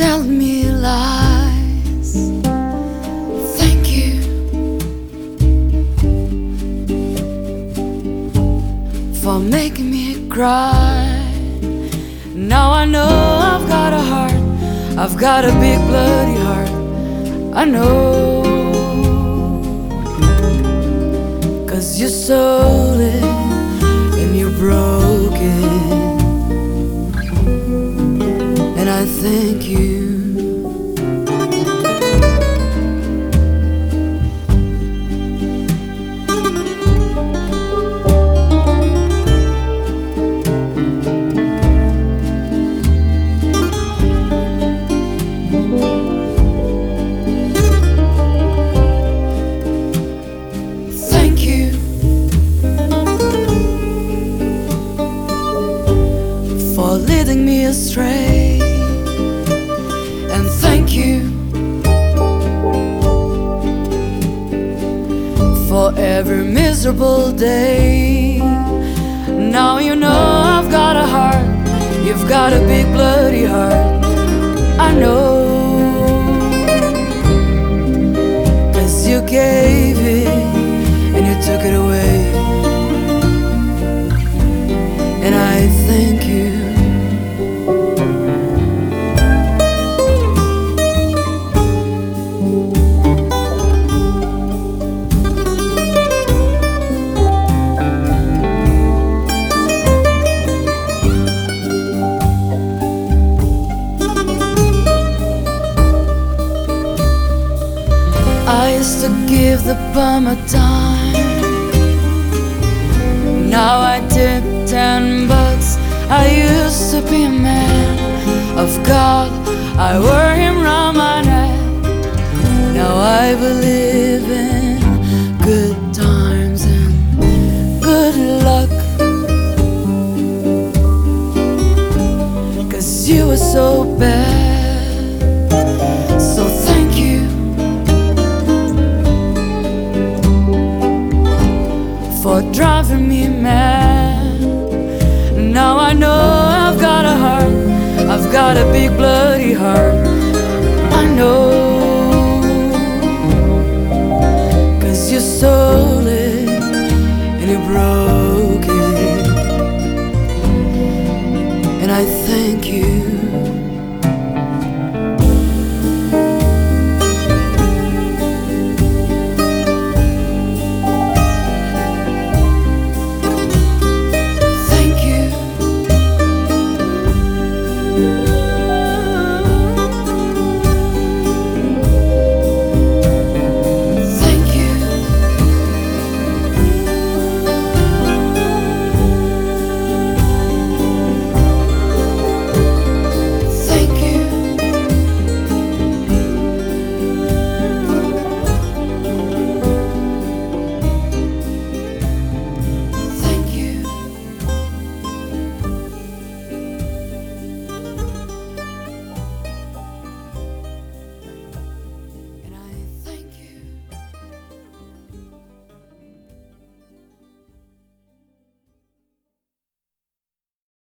tell me lies. Thank you for making me cry. Now I know I've got a heart, I've got a big bloody heart. I know. Cause you sold it and you broke I thank you. Thank you for leading me astray. For every miserable day. Now you know I've got a heart, you've got a big bloody heart. I know. To give the bum a dime. Now I tip ten bucks. I used to be a man of God. I wore him round my neck. Now I believe in good times and good luck. Cause you were so bad. For driving me mad. Now I know I've got a heart, I've got a big bloody heart. I know, cause you stole it and you broke it. And I thank you.